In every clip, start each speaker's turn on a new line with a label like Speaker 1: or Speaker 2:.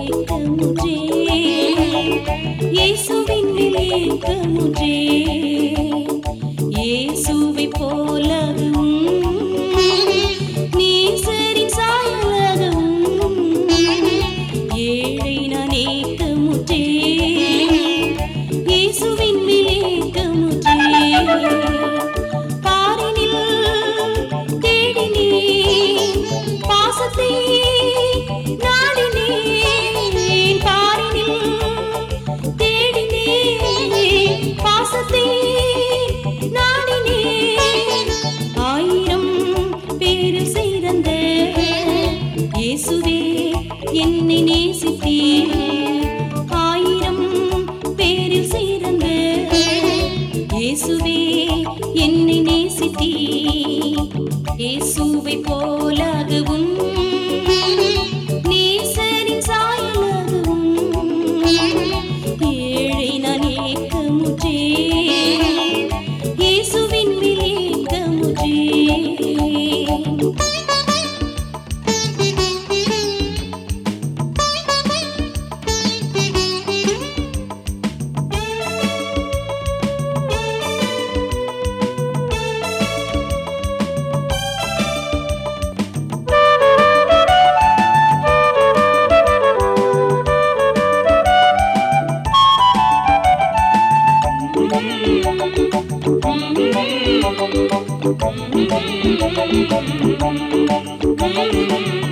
Speaker 1: ஏக்கமுற்றே இயேசுவின் ஏக்கமுற்றே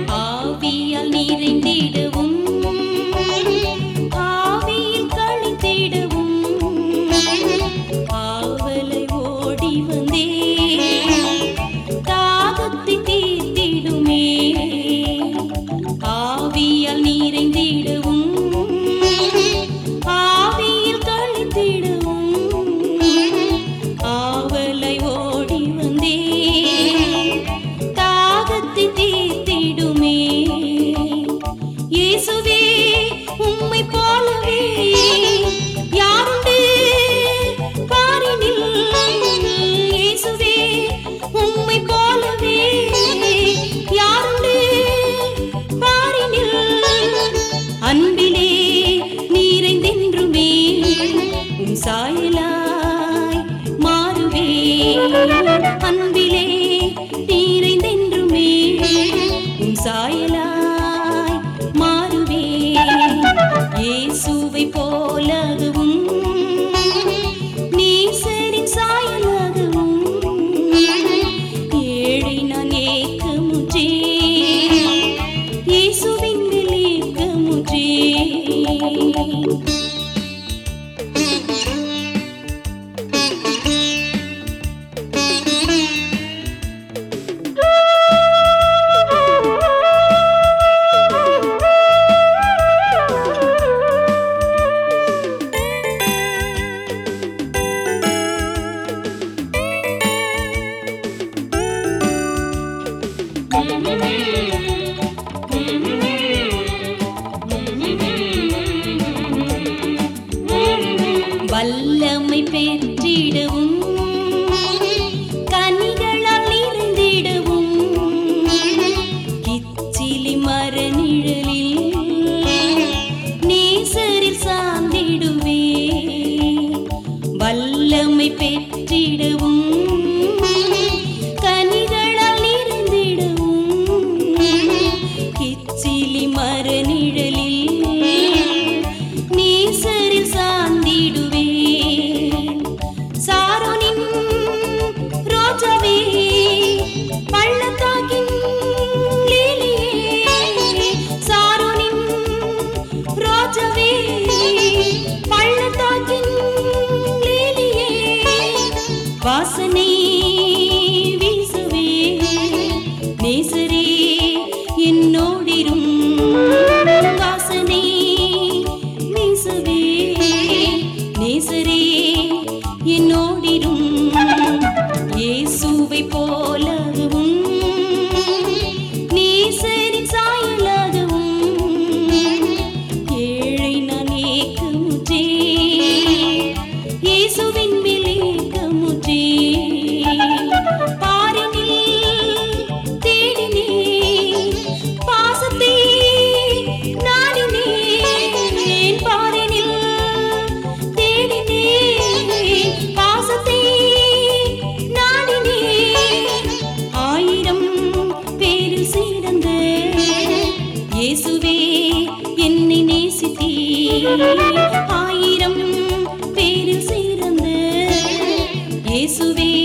Speaker 1: ஆவியால் நிறைந்திடுவோம். ஆவியில் கழித்திடுவோம் ஆவலை ஓடி வந்தே. தாகத்தை தீர்த்திடுமே. ஆவியால் நிறைந்திடுவோம். ஆவியில் கழித்திடுவோம் சாயலாய் மாறுவேன். ஏசுவை போல नहीं subir.